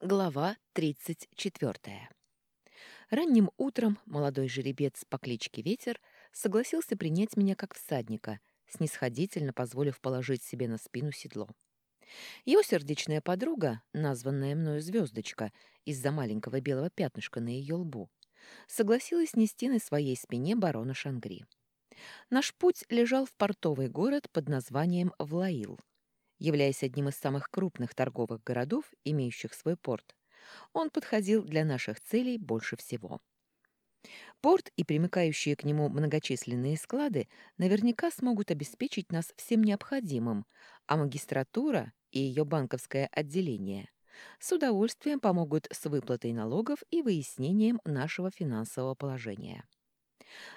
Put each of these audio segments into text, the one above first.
Глава 34. Ранним утром молодой жеребец по кличке Ветер согласился принять меня как всадника, снисходительно позволив положить себе на спину седло. Его сердечная подруга, названная мною Звездочка из-за маленького белого пятнышка на ее лбу, согласилась нести на своей спине барона Шангри. Наш путь лежал в портовый город под названием Влаил — Являясь одним из самых крупных торговых городов, имеющих свой порт, он подходил для наших целей больше всего. Порт и примыкающие к нему многочисленные склады наверняка смогут обеспечить нас всем необходимым, а магистратура и ее банковское отделение с удовольствием помогут с выплатой налогов и выяснением нашего финансового положения.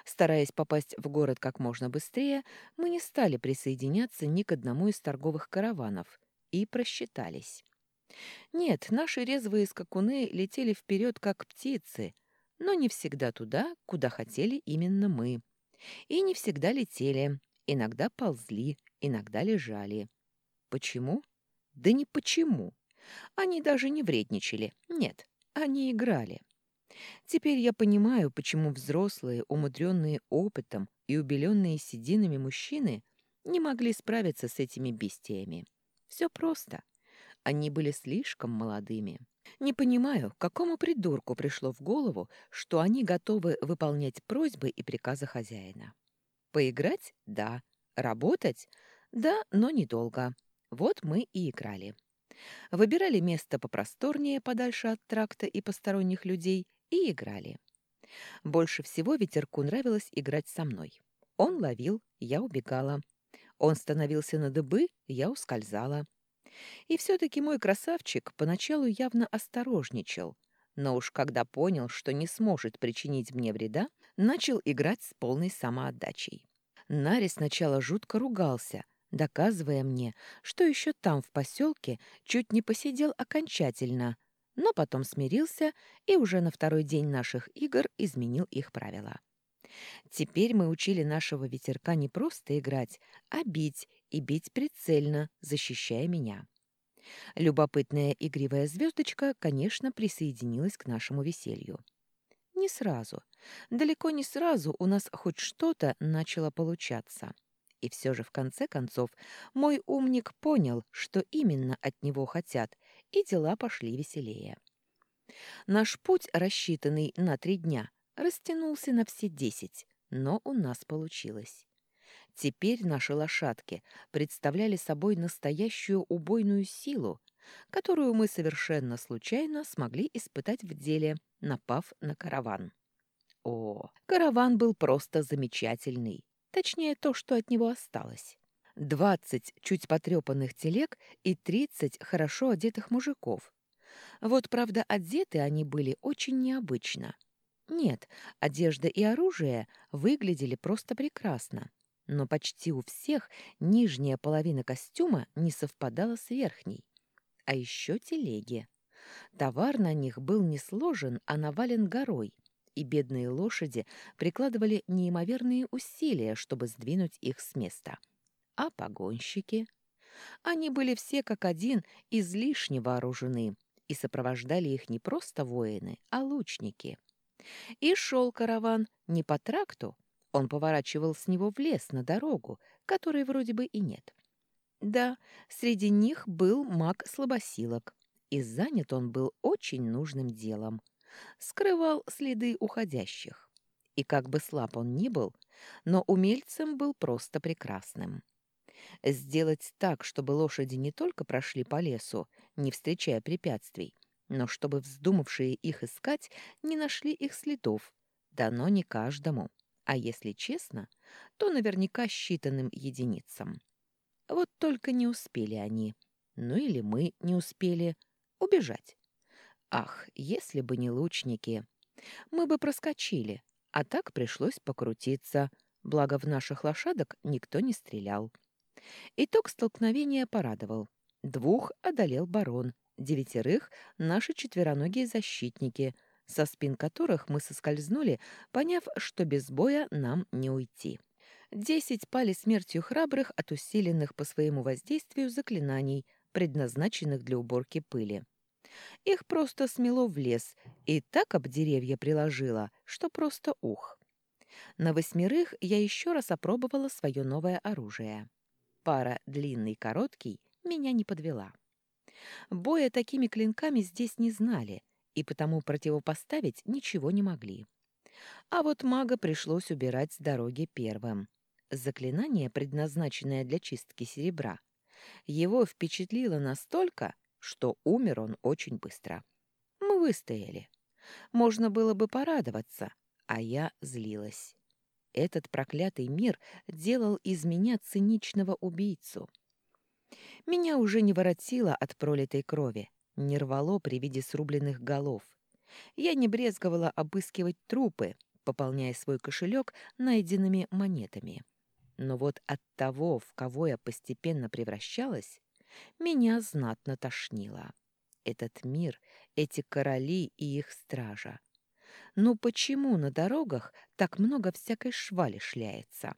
Стараясь попасть в город как можно быстрее, мы не стали присоединяться ни к одному из торговых караванов и просчитались. Нет, наши резвые скакуны летели вперед как птицы, но не всегда туда, куда хотели именно мы. И не всегда летели, иногда ползли, иногда лежали. Почему? Да не почему. Они даже не вредничали. Нет, они играли. Теперь я понимаю, почему взрослые, умудренные опытом и убеленные сединами мужчины не могли справиться с этими бестиями. Все просто. Они были слишком молодыми. Не понимаю, какому придурку пришло в голову, что они готовы выполнять просьбы и приказы хозяина. Поиграть? Да. Работать? Да, но недолго. Вот мы и играли. Выбирали место попросторнее, подальше от тракта и посторонних людей, и играли. Больше всего ветерку нравилось играть со мной. Он ловил, я убегала. Он становился на дыбы, я ускользала. И все-таки мой красавчик поначалу явно осторожничал, но уж когда понял, что не сможет причинить мне вреда, начал играть с полной самоотдачей. Нари сначала жутко ругался, доказывая мне, что еще там, в поселке, чуть не посидел окончательно, но потом смирился и уже на второй день наших игр изменил их правила. Теперь мы учили нашего ветерка не просто играть, а бить, и бить прицельно, защищая меня. Любопытная игривая звездочка, конечно, присоединилась к нашему веселью. Не сразу. Далеко не сразу у нас хоть что-то начало получаться. И все же, в конце концов, мой умник понял, что именно от него хотят, и дела пошли веселее. Наш путь, рассчитанный на три дня, растянулся на все десять, но у нас получилось. Теперь наши лошадки представляли собой настоящую убойную силу, которую мы совершенно случайно смогли испытать в деле, напав на караван. О, караван был просто замечательный. Точнее, то, что от него осталось. Двадцать чуть потрепанных телег и тридцать хорошо одетых мужиков. Вот, правда, одеты они были очень необычно. Нет, одежда и оружие выглядели просто прекрасно, но почти у всех нижняя половина костюма не совпадала с верхней. А еще телеги. Товар на них был не сложен, а навален горой, и бедные лошади прикладывали неимоверные усилия, чтобы сдвинуть их с места. А погонщики? Они были все как один излишне вооружены, и сопровождали их не просто воины, а лучники. И шел караван не по тракту, он поворачивал с него в лес на дорогу, которой вроде бы и нет. Да, среди них был маг слабосилок, и занят он был очень нужным делом — скрывал следы уходящих. И как бы слаб он ни был, но умельцем был просто прекрасным. Сделать так, чтобы лошади не только прошли по лесу, не встречая препятствий, но чтобы вздумавшие их искать не нашли их следов, дано не каждому, а если честно, то наверняка считанным единицам. Вот только не успели они, ну или мы не успели убежать. Ах, если бы не лучники! Мы бы проскочили, а так пришлось покрутиться, благо в наших лошадок никто не стрелял. Итог столкновения порадовал. Двух одолел барон, девятерых — наши четвероногие защитники, со спин которых мы соскользнули, поняв, что без боя нам не уйти. Десять пали смертью храбрых от усиленных по своему воздействию заклинаний, предназначенных для уборки пыли. Их просто смело в лес и так об деревья приложила, что просто ух. На восьмерых я еще раз опробовала свое новое оружие. Пара длинный-короткий меня не подвела. Боя такими клинками здесь не знали, и потому противопоставить ничего не могли. А вот мага пришлось убирать с дороги первым. Заклинание, предназначенное для чистки серебра, его впечатлило настолько, что умер он очень быстро. Мы выстояли. Можно было бы порадоваться, а я злилась. Этот проклятый мир делал из меня циничного убийцу. Меня уже не воротило от пролитой крови, не рвало при виде срубленных голов. Я не брезговала обыскивать трупы, пополняя свой кошелек найденными монетами. Но вот от того, в кого я постепенно превращалась, меня знатно тошнило. Этот мир, эти короли и их стража. Но почему на дорогах так много всякой швали шляется?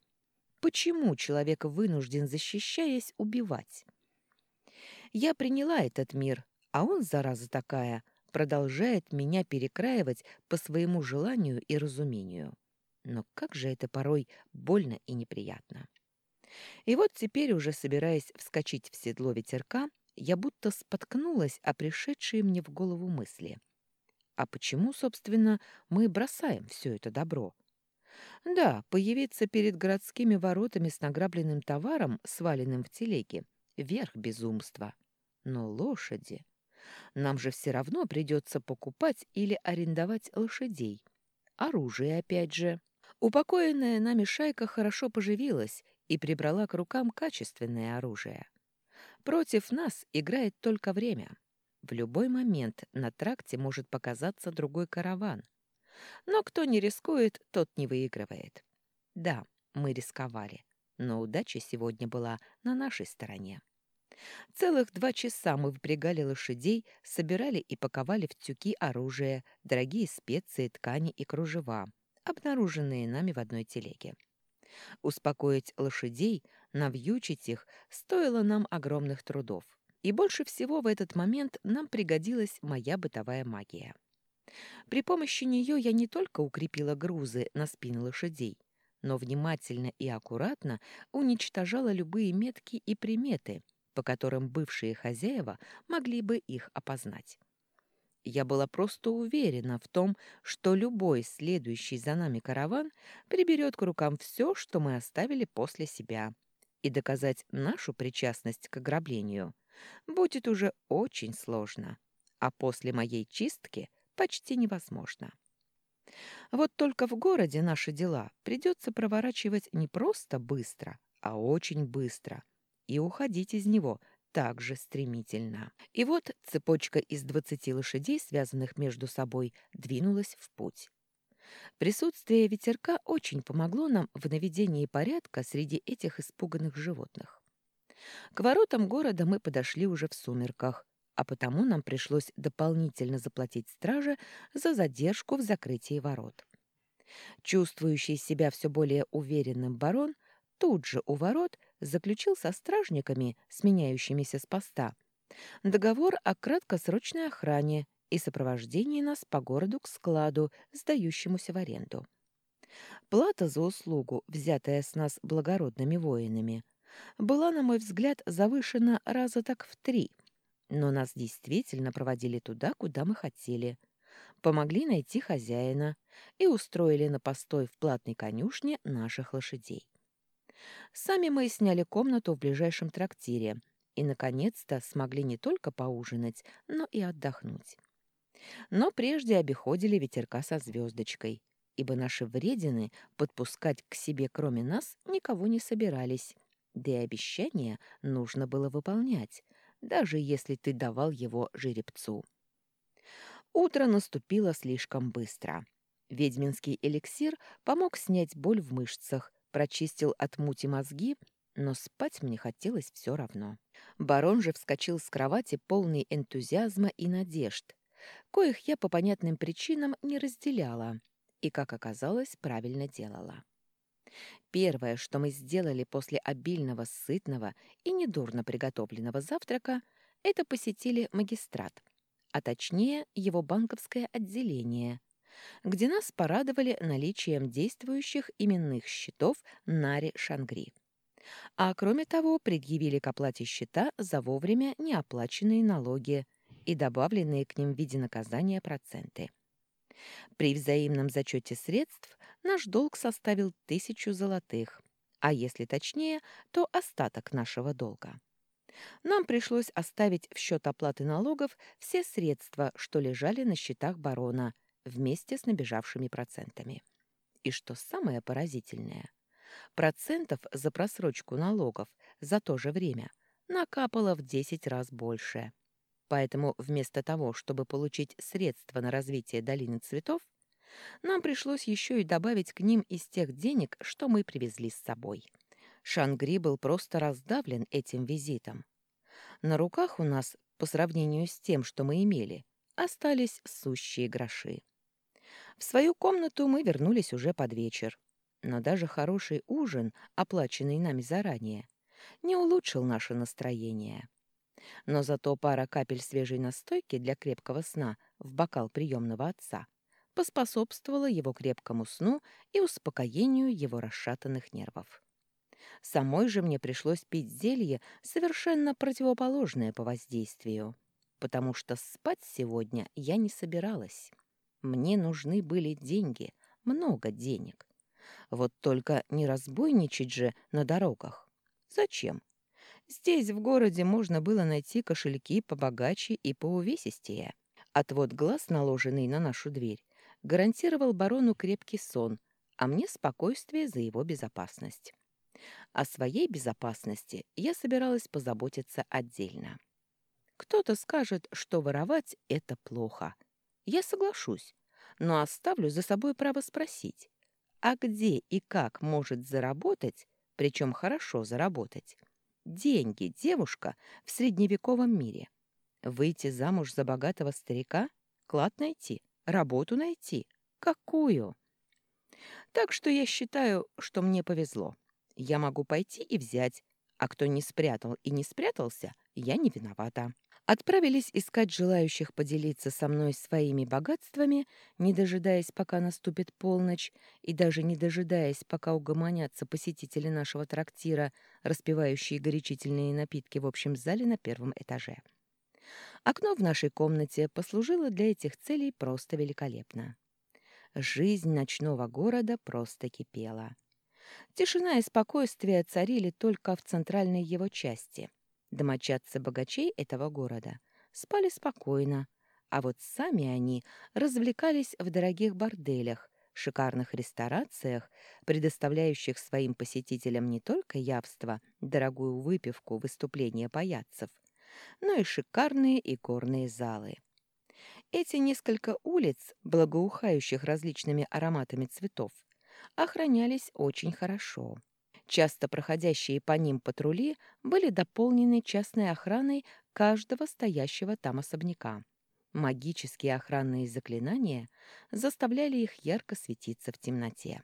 Почему человек вынужден, защищаясь, убивать? Я приняла этот мир, а он, зараза такая, продолжает меня перекраивать по своему желанию и разумению. Но как же это порой больно и неприятно. И вот теперь, уже собираясь вскочить в седло ветерка, я будто споткнулась о пришедшие мне в голову мысли. А почему, собственно, мы бросаем все это добро? Да, появиться перед городскими воротами с награбленным товаром, сваленным в телеге, — верх безумства. Но лошади... Нам же все равно придется покупать или арендовать лошадей. Оружие, опять же. Упокоенная нами шайка хорошо поживилась и прибрала к рукам качественное оружие. Против нас играет только время. В любой момент на тракте может показаться другой караван. Но кто не рискует, тот не выигрывает. Да, мы рисковали, но удача сегодня была на нашей стороне. Целых два часа мы впрягали лошадей, собирали и паковали в тюки оружие, дорогие специи, ткани и кружева, обнаруженные нами в одной телеге. Успокоить лошадей, навьючить их стоило нам огромных трудов. И больше всего в этот момент нам пригодилась моя бытовая магия. При помощи нее я не только укрепила грузы на спины лошадей, но внимательно и аккуратно уничтожала любые метки и приметы, по которым бывшие хозяева могли бы их опознать. Я была просто уверена в том, что любой следующий за нами караван приберет к рукам все, что мы оставили после себя, и доказать нашу причастность к ограблению будет уже очень сложно, а после моей чистки почти невозможно. Вот только в городе наши дела придется проворачивать не просто быстро, а очень быстро, и уходить из него – так же стремительно. И вот цепочка из двадцати лошадей, связанных между собой, двинулась в путь. Присутствие ветерка очень помогло нам в наведении порядка среди этих испуганных животных. К воротам города мы подошли уже в сумерках, а потому нам пришлось дополнительно заплатить страже за задержку в закрытии ворот. Чувствующий себя все более уверенным барон тут же у ворот заключил со стражниками, сменяющимися с поста, договор о краткосрочной охране и сопровождении нас по городу к складу, сдающемуся в аренду. Плата за услугу, взятая с нас благородными воинами, была, на мой взгляд, завышена раза так в три, но нас действительно проводили туда, куда мы хотели, помогли найти хозяина и устроили на постой в платной конюшне наших лошадей. Сами мы сняли комнату в ближайшем трактире и, наконец-то, смогли не только поужинать, но и отдохнуть. Но прежде обиходили ветерка со звездочкой, ибо наши вредины подпускать к себе кроме нас никого не собирались, да и обещание нужно было выполнять, даже если ты давал его жеребцу. Утро наступило слишком быстро. Ведьминский эликсир помог снять боль в мышцах, прочистил от мути мозги, но спать мне хотелось все равно. Барон же вскочил с кровати полный энтузиазма и надежд, коих я по понятным причинам не разделяла и, как оказалось, правильно делала. Первое, что мы сделали после обильного, сытного и недурно приготовленного завтрака, это посетили магистрат, а точнее его банковское отделение, где нас порадовали наличием действующих именных счетов Нари Шангри. А кроме того, предъявили к оплате счета за вовремя неоплаченные налоги и добавленные к ним в виде наказания проценты. При взаимном зачете средств наш долг составил тысячу золотых, а если точнее, то остаток нашего долга. Нам пришлось оставить в счет оплаты налогов все средства, что лежали на счетах барона, вместе с набежавшими процентами. И что самое поразительное, процентов за просрочку налогов за то же время накапало в 10 раз больше. Поэтому вместо того, чтобы получить средства на развитие долины цветов, нам пришлось еще и добавить к ним из тех денег, что мы привезли с собой. Шангри был просто раздавлен этим визитом. На руках у нас, по сравнению с тем, что мы имели, остались сущие гроши. В свою комнату мы вернулись уже под вечер, но даже хороший ужин, оплаченный нами заранее, не улучшил наше настроение. Но зато пара капель свежей настойки для крепкого сна в бокал приемного отца поспособствовала его крепкому сну и успокоению его расшатанных нервов. Самой же мне пришлось пить зелье, совершенно противоположное по воздействию, потому что спать сегодня я не собиралась. Мне нужны были деньги, много денег. Вот только не разбойничать же на дорогах. Зачем? Здесь, в городе, можно было найти кошельки побогаче и поувесистее. Отвод глаз, наложенный на нашу дверь, гарантировал барону крепкий сон, а мне спокойствие за его безопасность. О своей безопасности я собиралась позаботиться отдельно. Кто-то скажет, что воровать — это плохо. Я соглашусь, но оставлю за собой право спросить, а где и как может заработать, причем хорошо заработать, деньги девушка в средневековом мире? Выйти замуж за богатого старика? Клад найти? Работу найти? Какую? Так что я считаю, что мне повезло. Я могу пойти и взять, а кто не спрятал и не спрятался, я не виновата. Отправились искать желающих поделиться со мной своими богатствами, не дожидаясь, пока наступит полночь, и даже не дожидаясь, пока угомонятся посетители нашего трактира, распивающие горячительные напитки в общем зале на первом этаже. Окно в нашей комнате послужило для этих целей просто великолепно. Жизнь ночного города просто кипела. Тишина и спокойствие царили только в центральной его части. Домочадцы богачей этого города спали спокойно, а вот сами они развлекались в дорогих борделях, шикарных ресторациях, предоставляющих своим посетителям не только явство, дорогую выпивку, выступления паяцев, но и шикарные игорные залы. Эти несколько улиц, благоухающих различными ароматами цветов, охранялись очень хорошо. Часто проходящие по ним патрули были дополнены частной охраной каждого стоящего там особняка. Магические охранные заклинания заставляли их ярко светиться в темноте.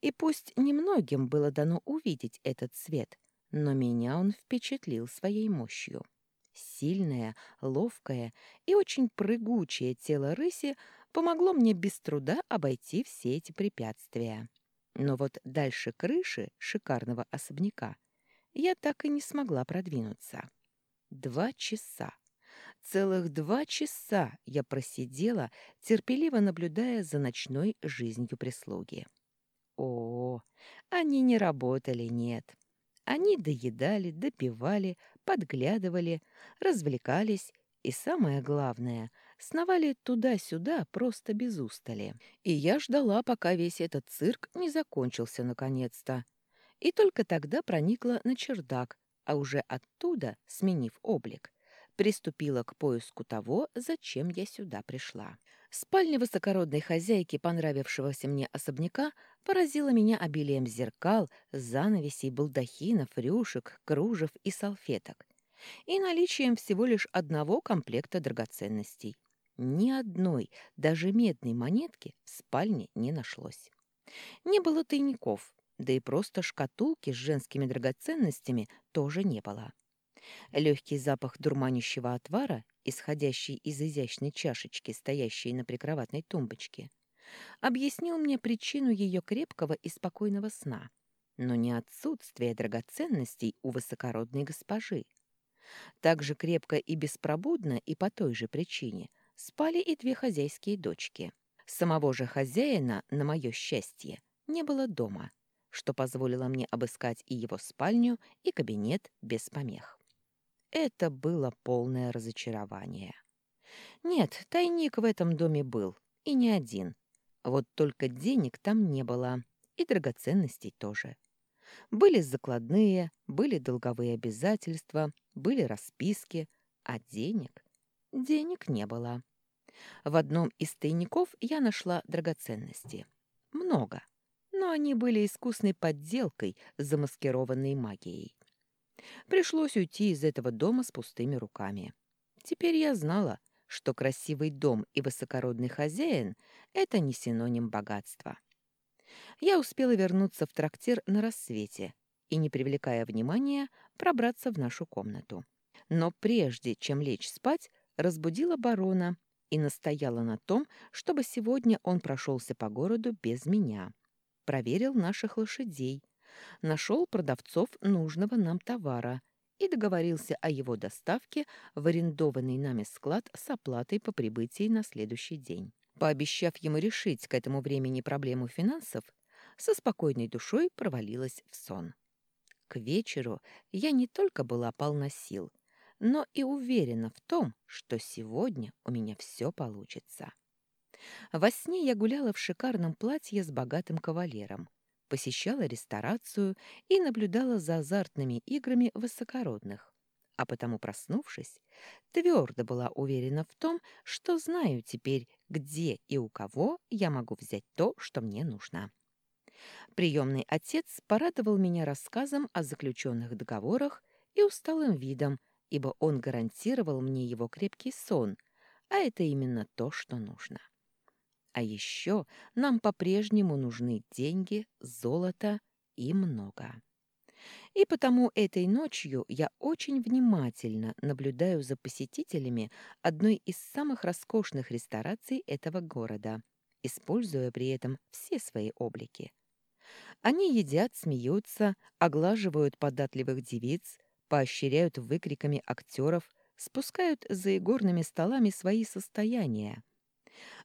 И пусть немногим было дано увидеть этот свет, но меня он впечатлил своей мощью. Сильное, ловкое и очень прыгучее тело рыси помогло мне без труда обойти все эти препятствия. Но вот дальше крыши шикарного особняка я так и не смогла продвинуться. Два часа. Целых два часа я просидела, терпеливо наблюдая за ночной жизнью прислуги. О, они не работали, нет. Они доедали, допивали, подглядывали, развлекались и, самое главное, сновали туда-сюда просто без устали. И я ждала, пока весь этот цирк не закончился наконец-то. И только тогда проникла на чердак, а уже оттуда, сменив облик, приступила к поиску того, зачем я сюда пришла. Спальня высокородной хозяйки понравившегося мне особняка поразила меня обилием зеркал, занавесей, балдахинов, рюшек, кружев и салфеток и наличием всего лишь одного комплекта драгоценностей. Ни одной, даже медной монетки в спальне не нашлось. Не было тайников, да и просто шкатулки с женскими драгоценностями тоже не было. Легкий запах дурманящего отвара исходящий из изящной чашечки, стоящей на прикроватной тумбочке, объяснил мне причину ее крепкого и спокойного сна, но не отсутствие драгоценностей у высокородной госпожи. Так же крепко и беспробудно и по той же причине спали и две хозяйские дочки. Самого же хозяина, на мое счастье, не было дома, что позволило мне обыскать и его спальню, и кабинет без помех. Это было полное разочарование. Нет, тайник в этом доме был, и не один. Вот только денег там не было, и драгоценностей тоже. Были закладные, были долговые обязательства, были расписки, а денег? Денег не было. В одном из тайников я нашла драгоценности. Много. Но они были искусной подделкой, замаскированной магией. Пришлось уйти из этого дома с пустыми руками. Теперь я знала, что красивый дом и высокородный хозяин — это не синоним богатства. Я успела вернуться в трактир на рассвете и, не привлекая внимания, пробраться в нашу комнату. Но прежде чем лечь спать, разбудила барона и настояла на том, чтобы сегодня он прошелся по городу без меня. Проверил наших лошадей, нашел продавцов нужного нам товара и договорился о его доставке в арендованный нами склад с оплатой по прибытии на следующий день. Пообещав ему решить к этому времени проблему финансов, со спокойной душой провалилась в сон. К вечеру я не только была полна сил, но и уверена в том, что сегодня у меня все получится. Во сне я гуляла в шикарном платье с богатым кавалером, посещала ресторацию и наблюдала за азартными играми высокородных, а потому, проснувшись, твердо была уверена в том, что знаю теперь, где и у кого я могу взять то, что мне нужно. Приемный отец порадовал меня рассказом о заключенных договорах и усталым видом, ибо он гарантировал мне его крепкий сон, а это именно то, что нужно. А еще нам по-прежнему нужны деньги, золото и много. И потому этой ночью я очень внимательно наблюдаю за посетителями одной из самых роскошных рестораций этого города, используя при этом все свои облики. Они едят, смеются, оглаживают податливых девиц, поощряют выкриками актеров, спускают за игорными столами свои состояния.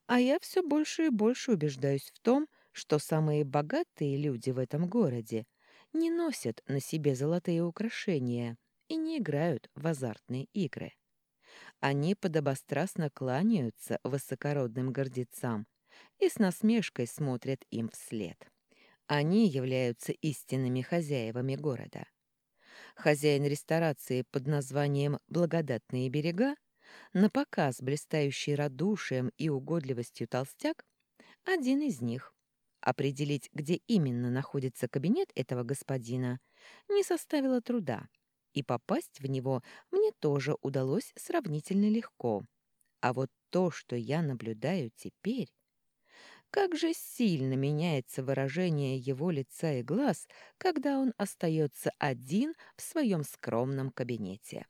А я все больше и больше убеждаюсь в том, что самые богатые люди в этом городе не носят на себе золотые украшения и не играют в азартные игры. Они подобострастно кланяются высокородным гордецам и с насмешкой смотрят им вслед. Они являются истинными хозяевами города. Хозяин ресторации под названием «Благодатные берега» на показ блистающий радушием и угодливостью толстяк — один из них. Определить, где именно находится кабинет этого господина, не составило труда, и попасть в него мне тоже удалось сравнительно легко. А вот то, что я наблюдаю теперь, как же сильно меняется выражение его лица и глаз, когда он остается один в своем скромном кабинете.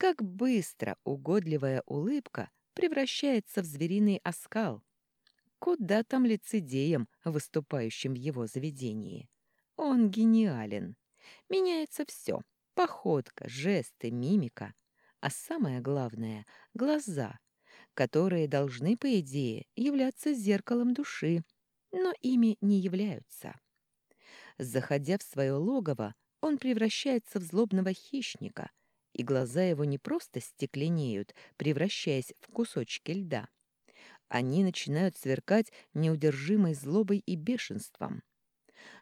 Как быстро угодливая улыбка превращается в звериный оскал. Куда там лицедеям, выступающим в его заведении? Он гениален. Меняется все — походка, жесты, мимика. А самое главное — глаза — которые должны, по идее, являться зеркалом души, но ими не являются. Заходя в свое логово, он превращается в злобного хищника, и глаза его не просто стекленеют, превращаясь в кусочки льда. Они начинают сверкать неудержимой злобой и бешенством.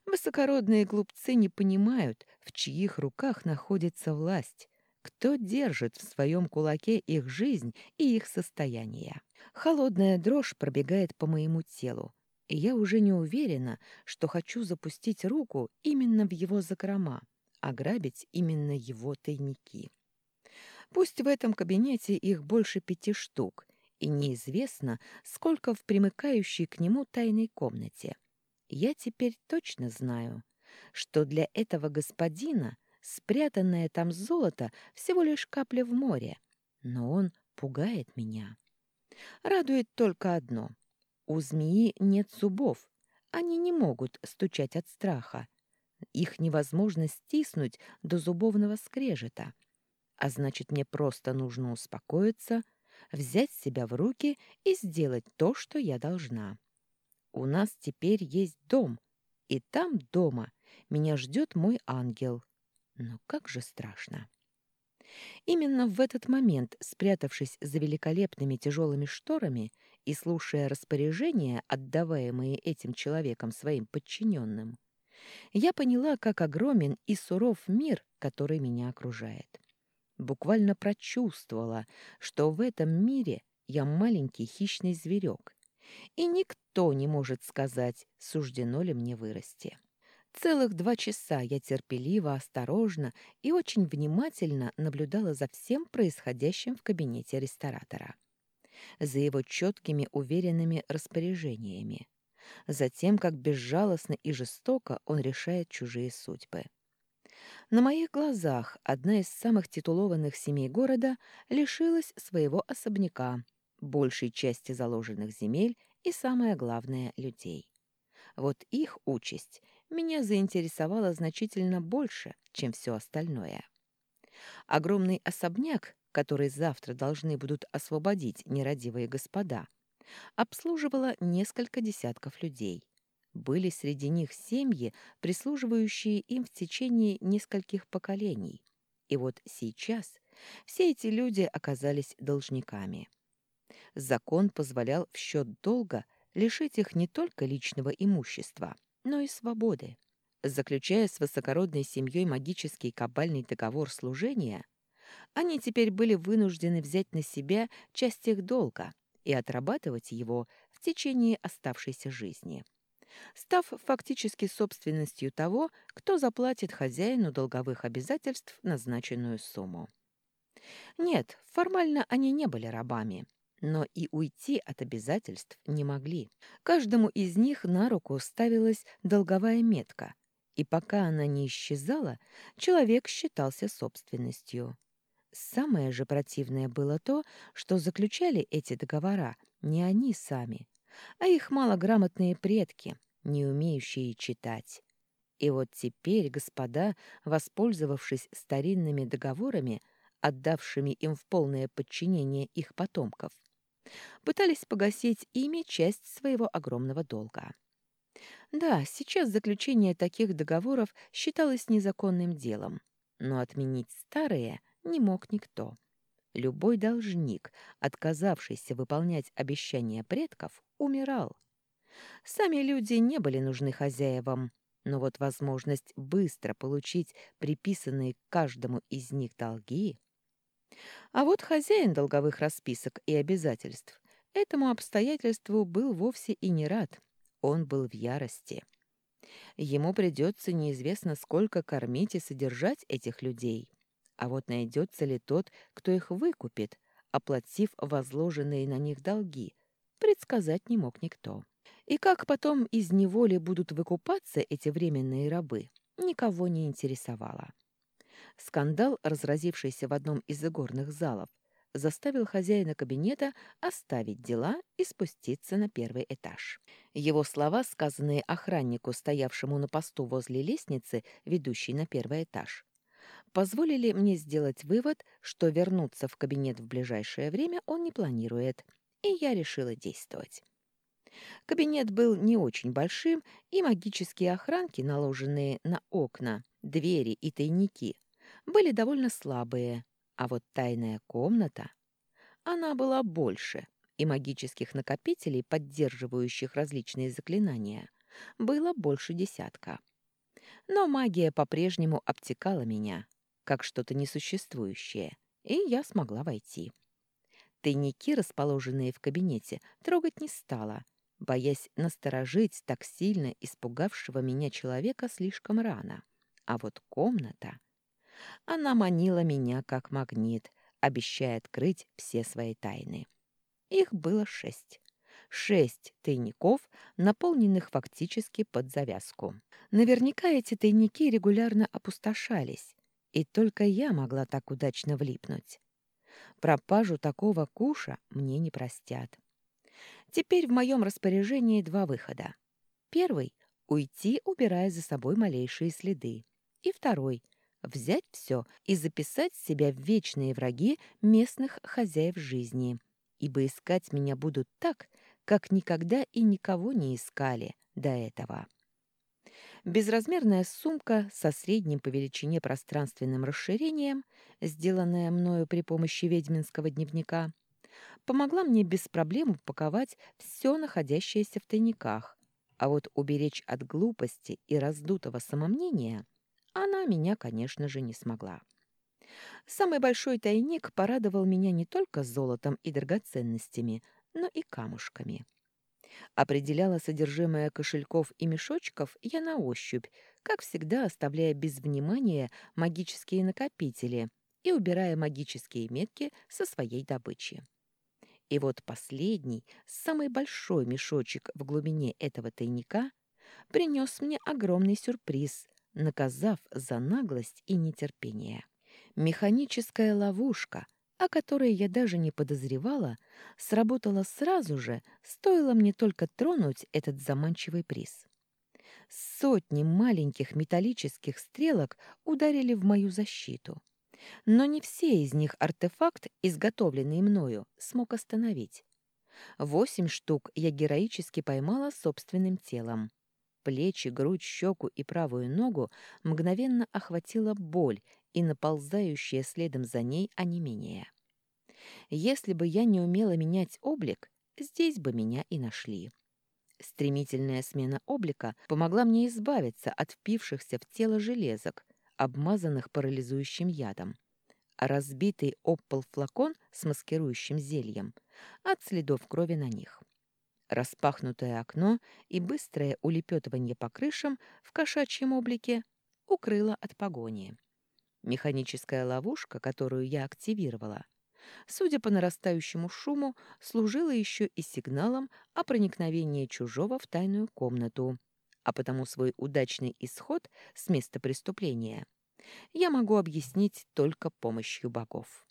Высокородные глупцы не понимают, в чьих руках находится власть, кто держит в своем кулаке их жизнь и их состояние. Холодная дрожь пробегает по моему телу, и я уже не уверена, что хочу запустить руку именно в его закрома, ограбить именно его тайники. Пусть в этом кабинете их больше пяти штук, и неизвестно, сколько в примыкающей к нему тайной комнате. Я теперь точно знаю, что для этого господина — Спрятанное там золото всего лишь капля в море, но он пугает меня. Радует только одно. У змеи нет зубов. Они не могут стучать от страха. Их невозможно стиснуть до зубовного скрежета. А значит, мне просто нужно успокоиться, взять себя в руки и сделать то, что я должна. У нас теперь есть дом, и там дома меня ждет мой ангел. Но как же страшно. Именно в этот момент, спрятавшись за великолепными тяжелыми шторами и слушая распоряжения, отдаваемые этим человеком своим подчиненным, я поняла, как огромен и суров мир, который меня окружает. Буквально прочувствовала, что в этом мире я маленький хищный зверек, и никто не может сказать, суждено ли мне вырасти. Целых два часа я терпеливо, осторожно и очень внимательно наблюдала за всем происходящим в кабинете ресторатора. За его четкими, уверенными распоряжениями. За тем, как безжалостно и жестоко он решает чужие судьбы. На моих глазах одна из самых титулованных семей города лишилась своего особняка, большей части заложенных земель и, самое главное, людей. Вот их участь меня заинтересовала значительно больше, чем все остальное. Огромный особняк, который завтра должны будут освободить нерадивые господа, обслуживала несколько десятков людей. Были среди них семьи, прислуживающие им в течение нескольких поколений. И вот сейчас все эти люди оказались должниками. Закон позволял в счет долга лишить их не только личного имущества – но и свободы. Заключая с высокородной семьей магический кабальный договор служения, они теперь были вынуждены взять на себя часть их долга и отрабатывать его в течение оставшейся жизни, став фактически собственностью того, кто заплатит хозяину долговых обязательств назначенную сумму. Нет, формально они не были рабами, но и уйти от обязательств не могли. Каждому из них на руку ставилась долговая метка, и пока она не исчезала, человек считался собственностью. Самое же противное было то, что заключали эти договора не они сами, а их малограмотные предки, не умеющие читать. И вот теперь господа, воспользовавшись старинными договорами, отдавшими им в полное подчинение их потомков, пытались погасить ими часть своего огромного долга. Да, сейчас заключение таких договоров считалось незаконным делом, но отменить старые не мог никто. Любой должник, отказавшийся выполнять обещания предков, умирал. Сами люди не были нужны хозяевам, но вот возможность быстро получить приписанные каждому из них долги а вот хозяин долговых расписок и обязательств этому обстоятельству был вовсе и не рад. Он был в ярости. Ему придется неизвестно сколько кормить и содержать этих людей. А вот найдется ли тот, кто их выкупит, оплатив возложенные на них долги, предсказать не мог никто. И как потом из неволи будут выкупаться эти временные рабы, никого не интересовало. Скандал, разразившийся в одном из игорных залов, заставил хозяина кабинета оставить дела и спуститься на первый этаж. Его слова, сказанные охраннику, стоявшему на посту возле лестницы, ведущей на первый этаж, позволили мне сделать вывод, что вернуться в кабинет в ближайшее время он не планирует, и я решила действовать. Кабинет был не очень большим, и магические охранки, наложенные на окна, двери и тайники, были довольно слабые, а вот тайная комната, она была больше, и магических накопителей, поддерживающих различные заклинания, было больше десятка. Но магия по-прежнему обтекала меня, как что-то несуществующее, и я смогла войти. Тайники, расположенные в кабинете, трогать не стала, боясь насторожить так сильно испугавшего меня человека слишком рано. А вот комната... Она манила меня как магнит, обещая открыть все свои тайны. Их было шесть. Шесть тайников, наполненных фактически под завязку. Наверняка эти тайники регулярно опустошались, и только я могла так удачно влипнуть. Пропажу такого куша мне не простят. Теперь в моем распоряжении два выхода. Первый — уйти, убирая за собой малейшие следы. И второй — взять все и записать себя в вечные враги местных хозяев жизни, ибо искать меня будут так, как никогда и никого не искали до этого. Безразмерная сумка со средним по величине пространственным расширением, сделанная мною при помощи ведьминского дневника, помогла мне без проблем упаковать все находящееся в тайниках, а вот уберечь от глупости и раздутого самомнения она меня, конечно же, не смогла. Самый большой тайник порадовал меня не только золотом и драгоценностями, но и камушками. Определяла содержимое кошельков и мешочков я на ощупь, как всегда оставляя без внимания магические накопители и убирая магические метки со своей добычи. И вот последний, самый большой мешочек в глубине этого тайника принес мне огромный сюрприз, наказав за наглость и нетерпение. Механическая ловушка — о которой я даже не подозревала, сработала сразу же, стоило мне только тронуть этот заманчивый приз. Сотни маленьких металлических стрелок ударили в мою защиту. Но не все из них артефакт, изготовленный мною, смог остановить. Восемь штук я героически поймала собственным телом. Плечи, грудь, щеку и правую ногу мгновенно охватила боль, и наползающее следом за ней онемение. Если бы я не умела менять облик, здесь бы меня и нашли. Стремительная смена облика помогла мне избавиться от впившихся в тело железок, обмазанных парализующим ядом, а разбитый об флакон с маскирующим зельем от следов крови на них. Распахнутое окно и быстрое улепетывание по крышам в кошачьем облике укрыло от погони. Механическая ловушка, которую я активировала, судя по нарастающему шуму, служила еще и сигналом о проникновении чужого в тайную комнату, а потому свой удачный исход с места преступления я могу объяснить только помощью богов.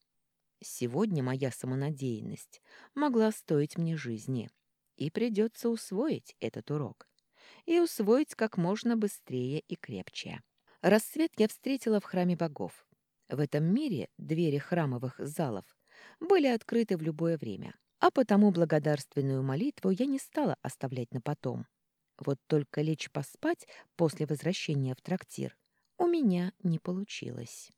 Сегодня моя самонадеянность могла стоить мне жизни, и придется усвоить этот урок. И усвоить как можно быстрее и крепче. Рассвет я встретила в храме богов. В этом мире двери храмовых залов были открыты в любое время, а потому благодарственную молитву я не стала оставлять на потом. Вот только лечь поспать после возвращения в трактир у меня не получилось.